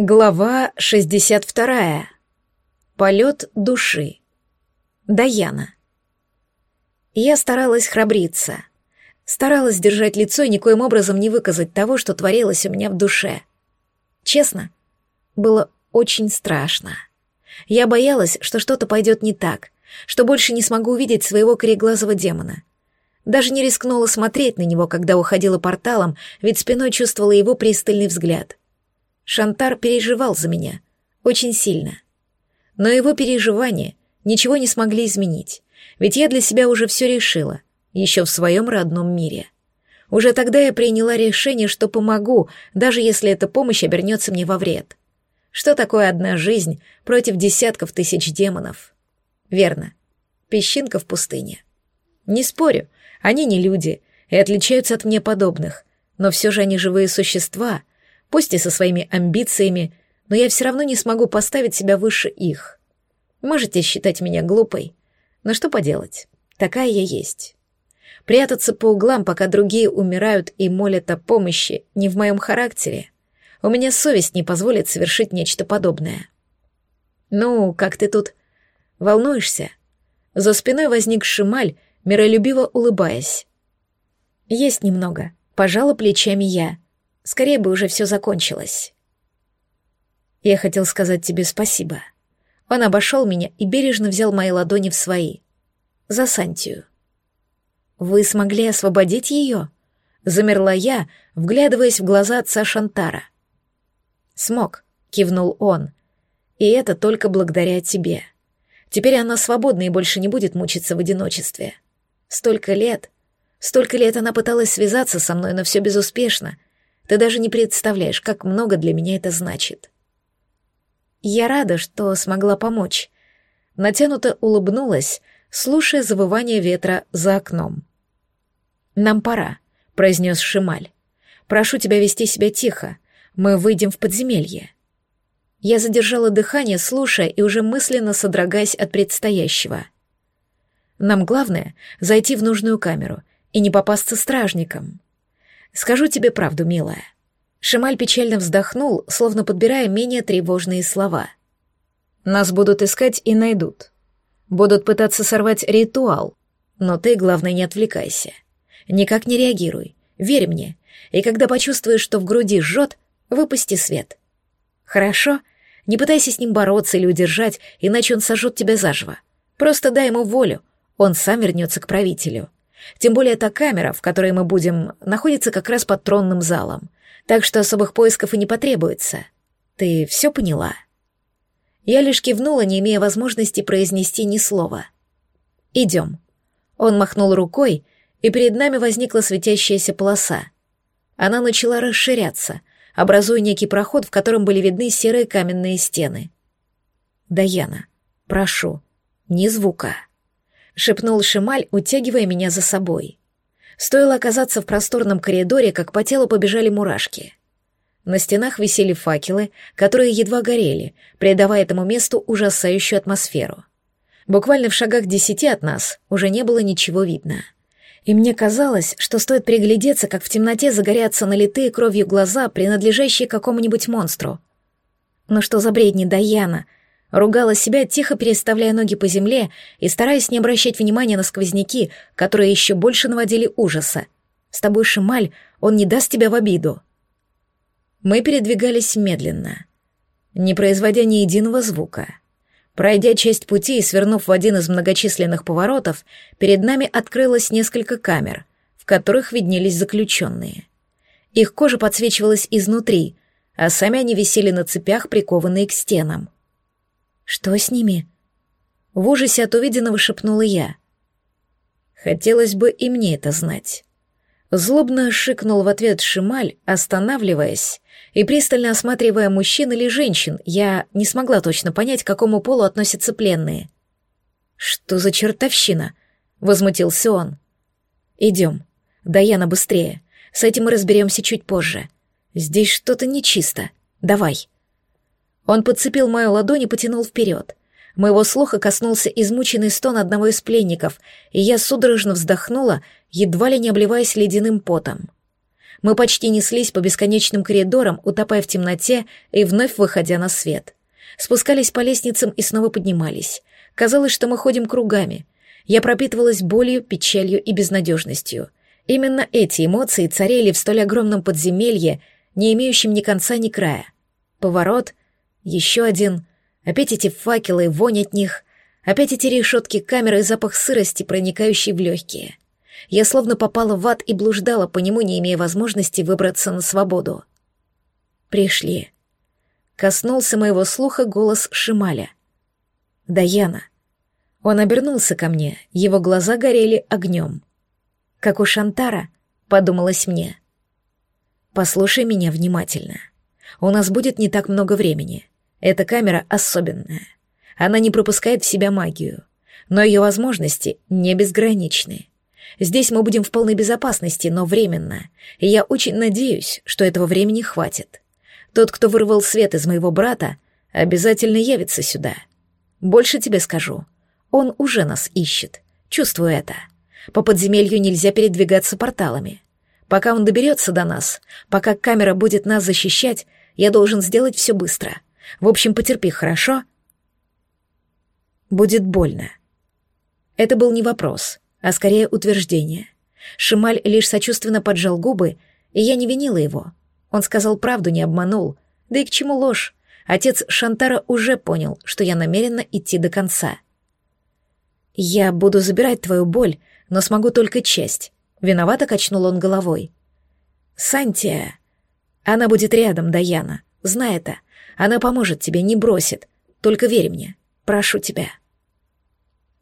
Глава 62. Полет души. Даяна. Я старалась храбриться. Старалась держать лицо и никоим образом не выказать того, что творилось у меня в душе. Честно, было очень страшно. Я боялась, что что-то пойдет не так, что больше не смогу увидеть своего кореглазого демона. Даже не рискнула смотреть на него, когда уходила порталом, ведь спиной чувствовала его пристальный взгляд — Шантар переживал за меня. Очень сильно. Но его переживания ничего не смогли изменить, ведь я для себя уже все решила, еще в своем родном мире. Уже тогда я приняла решение, что помогу, даже если эта помощь обернется мне во вред. Что такое одна жизнь против десятков тысяч демонов? Верно. Песчинка в пустыне. Не спорю, они не люди и отличаются от мне подобных, но все же они живые существа, пусть и со своими амбициями, но я все равно не смогу поставить себя выше их. Можете считать меня глупой, но что поделать, такая я есть. Прятаться по углам, пока другие умирают и молят о помощи, не в моем характере. У меня совесть не позволит совершить нечто подобное. Ну, как ты тут? Волнуешься? За спиной возник Шималь, миролюбиво улыбаясь. Есть немного, пожала плечами я — Скорее бы уже все закончилось. Я хотел сказать тебе спасибо. Он обошел меня и бережно взял мои ладони в свои. За Сантию. Вы смогли освободить ее? Замерла я, вглядываясь в глаза отца Шантара. Смог, кивнул он. И это только благодаря тебе. Теперь она свободна и больше не будет мучиться в одиночестве. Столько лет, столько лет она пыталась связаться со мной, но все безуспешно — ты даже не представляешь, как много для меня это значит. Я рада, что смогла помочь. Натянуто улыбнулась, слушая завывание ветра за окном. «Нам пора», — произнес Шималь. «Прошу тебя вести себя тихо. Мы выйдем в подземелье». Я задержала дыхание, слушая и уже мысленно содрогаясь от предстоящего. «Нам главное — зайти в нужную камеру и не попасться стражникам». Скажу тебе правду, милая. Шималь печально вздохнул, словно подбирая менее тревожные слова. Нас будут искать и найдут. Будут пытаться сорвать ритуал, но ты, главное, не отвлекайся. Никак не реагируй, верь мне, и когда почувствуешь, что в груди жжет, выпусти свет. Хорошо? Не пытайся с ним бороться или удержать, иначе он сожжет тебя заживо. Просто дай ему волю, он сам вернется к правителю. Тем более та камера, в которой мы будем, находится как раз под тронным залом, так что особых поисков и не потребуется. Ты все поняла?» Я лишь кивнула, не имея возможности произнести ни слова. «Идем». Он махнул рукой, и перед нами возникла светящаяся полоса. Она начала расширяться, образуя некий проход, в котором были видны серые каменные стены. «Даяна, прошу, ни звука» шепнул Шималь, утягивая меня за собой. Стоило оказаться в просторном коридоре, как по телу побежали мурашки. На стенах висели факелы, которые едва горели, придавая этому месту ужасающую атмосферу. Буквально в шагах десяти от нас уже не было ничего видно. И мне казалось, что стоит приглядеться, как в темноте загорятся налитые кровью глаза, принадлежащие какому-нибудь монстру. Но что за бредни Даяна — Ругала себя, тихо переставляя ноги по земле и стараясь не обращать внимания на сквозняки, которые еще больше наводили ужаса. «С тобой, Шималь, он не даст тебя в обиду». Мы передвигались медленно, не производя ни единого звука. Пройдя часть пути и свернув в один из многочисленных поворотов, перед нами открылось несколько камер, в которых виднелись заключенные. Их кожа подсвечивалась изнутри, а сами они висели на цепях, прикованные к стенам. Что с ними? В ужасе от увиденного шепнула я. Хотелось бы и мне это знать. Злобно шикнул в ответ Шималь, останавливаясь и пристально осматривая мужчин или женщин. Я не смогла точно понять, к какому полу относятся пленные. «Что за чертовщина?» — возмутился он. «Идем. Даяна, быстрее. С этим мы разберемся чуть позже. Здесь что-то нечисто. Давай». Он подцепил мою ладонь и потянул вперед. Моего слуха коснулся измученный стон одного из пленников, и я судорожно вздохнула, едва ли не обливаясь ледяным потом. Мы почти неслись по бесконечным коридорам, утопая в темноте и вновь выходя на свет. Спускались по лестницам и снова поднимались. Казалось, что мы ходим кругами. Я пропитывалась болью, печалью и безнадежностью. Именно эти эмоции царили в столь огромном подземелье, не имеющем ни конца, ни края. Поворот, еще один, опять эти факелы, вонь от них, опять эти решетки камеры и запах сырости, проникающий в легкие. Я словно попала в ад и блуждала по нему, не имея возможности выбраться на свободу. Пришли. Коснулся моего слуха голос Шималя. «Даяна». Он обернулся ко мне, его глаза горели огнем. «Как у Шантара», — подумалось мне. «Послушай меня внимательно. У нас будет не так много времени. Эта камера особенная. Она не пропускает в себя магию, но ее возможности не безграничны. Здесь мы будем в полной безопасности, но временно, и я очень надеюсь, что этого времени хватит. Тот, кто вырвал свет из моего брата, обязательно явится сюда. Больше тебе скажу. Он уже нас ищет. Чувствую это. По подземелью нельзя передвигаться порталами. Пока он доберется до нас, пока камера будет нас защищать, я должен сделать все быстро. В общем, потерпи, хорошо? Будет больно. Это был не вопрос а скорее утверждение. Шималь лишь сочувственно поджал губы, и я не винила его. Он сказал правду, не обманул. Да и к чему ложь? Отец Шантара уже понял, что я намерена идти до конца. «Я буду забирать твою боль, но смогу только часть», — виновато качнул он головой. «Сантия...» «Она будет рядом, Даяна, знай это. Она поможет тебе, не бросит. Только верь мне, прошу тебя».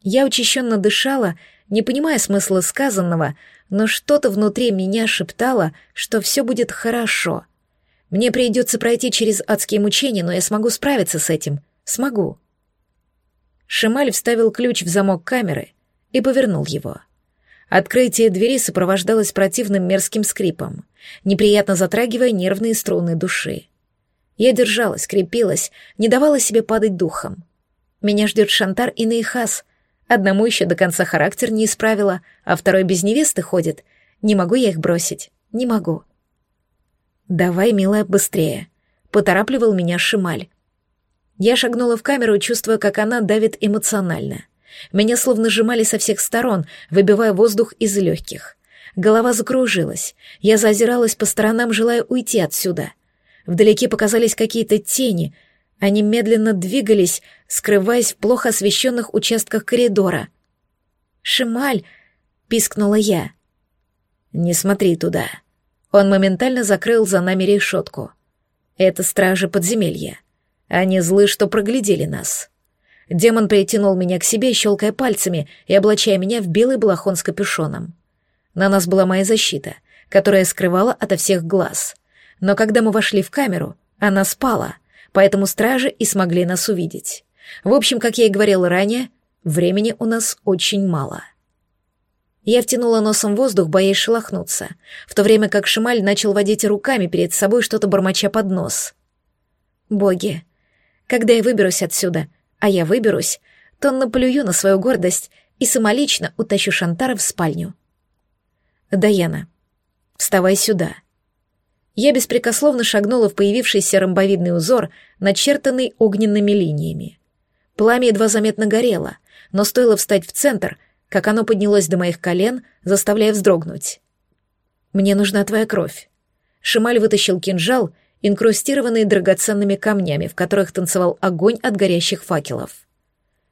Я учащенно дышала не понимая смысла сказанного, но что-то внутри меня шептало, что все будет хорошо. Мне придется пройти через адские мучения, но я смогу справиться с этим. Смогу. Шималь вставил ключ в замок камеры и повернул его. Открытие двери сопровождалось противным мерзким скрипом, неприятно затрагивая нервные струны души. Я держалась, крепилась, не давала себе падать духом. Меня ждет Шантар и Нейхас — Одному еще до конца характер не исправила, а второй без невесты ходит. Не могу я их бросить. Не могу. «Давай, милая, быстрее», — поторапливал меня Шималь. Я шагнула в камеру, чувствуя, как она давит эмоционально. Меня словно сжимали со всех сторон, выбивая воздух из легких. Голова закружилась. Я зазиралась по сторонам, желая уйти отсюда. Вдалеке показались какие-то тени — они медленно двигались, скрываясь в плохо освещенных участках коридора. «Шималь!» — пискнула я. «Не смотри туда». Он моментально закрыл за нами решетку. «Это стражи подземелья. Они злы, что проглядели нас». Демон притянул меня к себе, щелкая пальцами и облачая меня в белый балахон с капюшоном. На нас была моя защита, которая скрывала ото всех глаз. Но когда мы вошли в камеру, она спала — поэтому стражи и смогли нас увидеть. В общем, как я и говорила ранее, времени у нас очень мало. Я втянула носом воздух, боясь шелохнуться, в то время как Шималь начал водить руками перед собой, что-то бормоча под нос. «Боги, когда я выберусь отсюда, а я выберусь, то наплюю на свою гордость и самолично утащу Шантара в спальню. Даяна, вставай сюда. Я беспрекословно шагнула в появившийся ромбовидный узор, начертанный огненными линиями. Пламя едва заметно горело, но стоило встать в центр, как оно поднялось до моих колен, заставляя вздрогнуть. «Мне нужна твоя кровь». Шималь вытащил кинжал, инкрустированный драгоценными камнями, в которых танцевал огонь от горящих факелов.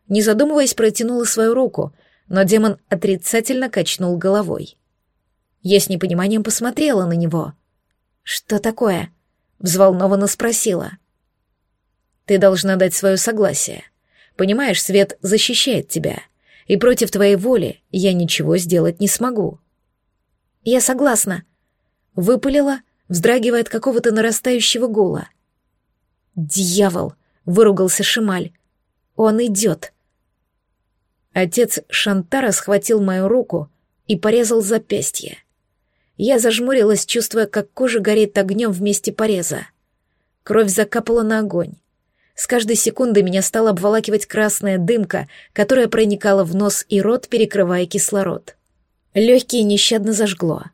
Не задумываясь, протянула свою руку, но демон отрицательно качнул головой. Я с непониманием посмотрела на него — «Что такое?» — взволнованно спросила. «Ты должна дать свое согласие. Понимаешь, свет защищает тебя, и против твоей воли я ничего сделать не смогу». «Я согласна», — выпалила, вздрагивая от какого-то нарастающего гула. «Дьявол!» — выругался Шималь. «Он идет!» Отец Шантара схватил мою руку и порезал запястье. Я зажмурилась, чувствуя, как кожа горит огнем вместе пореза. Кровь закапала на огонь. С каждой секунды меня стала обволакивать красная дымка, которая проникала в нос и рот, перекрывая кислород. Легкие нещадно зажгло.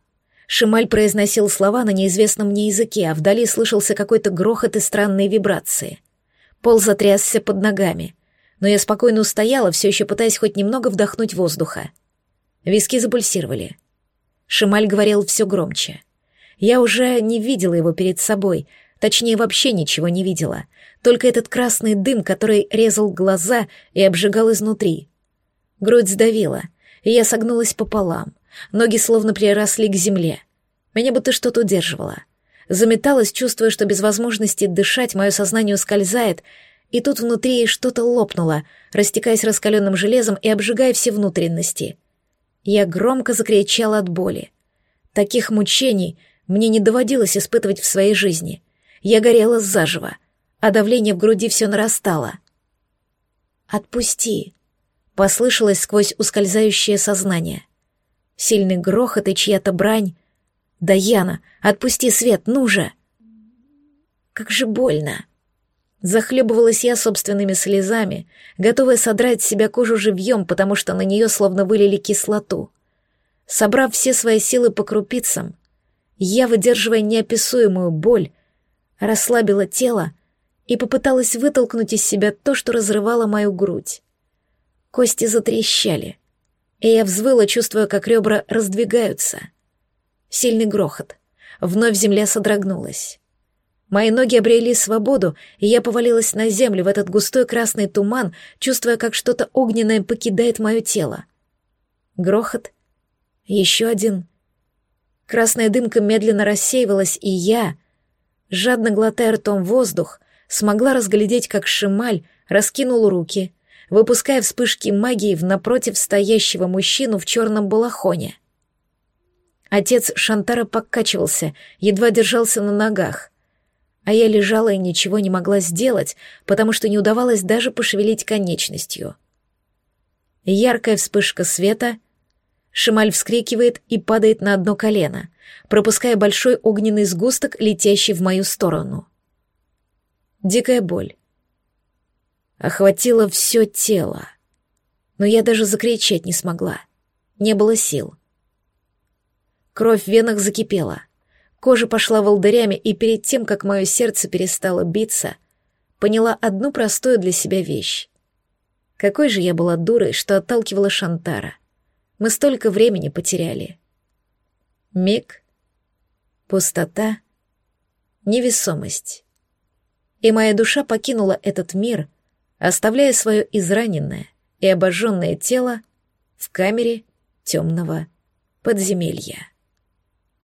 Шималь произносил слова на неизвестном мне языке, а вдали слышался какой-то грохот и странные вибрации. Пол затрясся под ногами, но я спокойно устояла, все еще пытаясь хоть немного вдохнуть воздуха. Виски запульсировали. Шималь говорил все громче. Я уже не видела его перед собой, точнее, вообще ничего не видела, только этот красный дым, который резал глаза и обжигал изнутри. Грудь сдавила, и я согнулась пополам. Ноги словно приросли к земле. Меня будто что-то удерживало. Заметалась, чувствуя, что без возможности дышать мое сознание ускользает, и тут внутри что-то лопнуло, растекаясь раскаленным железом и обжигая все внутренности. Я громко закричала от боли. Таких мучений мне не доводилось испытывать в своей жизни. Я горела заживо, а давление в груди все нарастало. «Отпусти», — послышалось сквозь ускользающее сознание. Сильный грохот и чья-то брань. «Даяна, отпусти свет, ну же!» «Как же больно!» Захлебывалась я собственными слезами, готовая содрать с себя кожу живьем, потому что на нее словно вылили кислоту. Собрав все свои силы по крупицам, я, выдерживая неописуемую боль, расслабила тело и попыталась вытолкнуть из себя то, что разрывало мою грудь. Кости затрещали, и я взвыла, чувствуя, как ребра раздвигаются. Сильный грохот. Вновь земля содрогнулась. Мои ноги обрели свободу, и я повалилась на землю в этот густой красный туман, чувствуя, как что-то огненное покидает мое тело. Грохот. Еще один. Красная дымка медленно рассеивалась, и я, жадно глотая ртом воздух, смогла разглядеть, как Шималь раскинул руки, выпуская вспышки магии в напротив стоящего мужчину в черном балахоне. Отец Шантара покачивался, едва держался на ногах, а я лежала и ничего не могла сделать, потому что не удавалось даже пошевелить конечностью. Яркая вспышка света, Шималь вскрикивает и падает на одно колено, пропуская большой огненный сгусток, летящий в мою сторону. Дикая боль, охватило все тело. Но я даже закричать не смогла. Не было сил. Кровь в венах закипела. Кожа пошла волдырями, и перед тем, как мое сердце перестало биться, поняла одну простую для себя вещь. Какой же я была дурой, что отталкивала Шантара. Мы столько времени потеряли. Миг, пустота, невесомость. И моя душа покинула этот мир — оставляя свое израненное и обожженное тело в камере темного подземелья.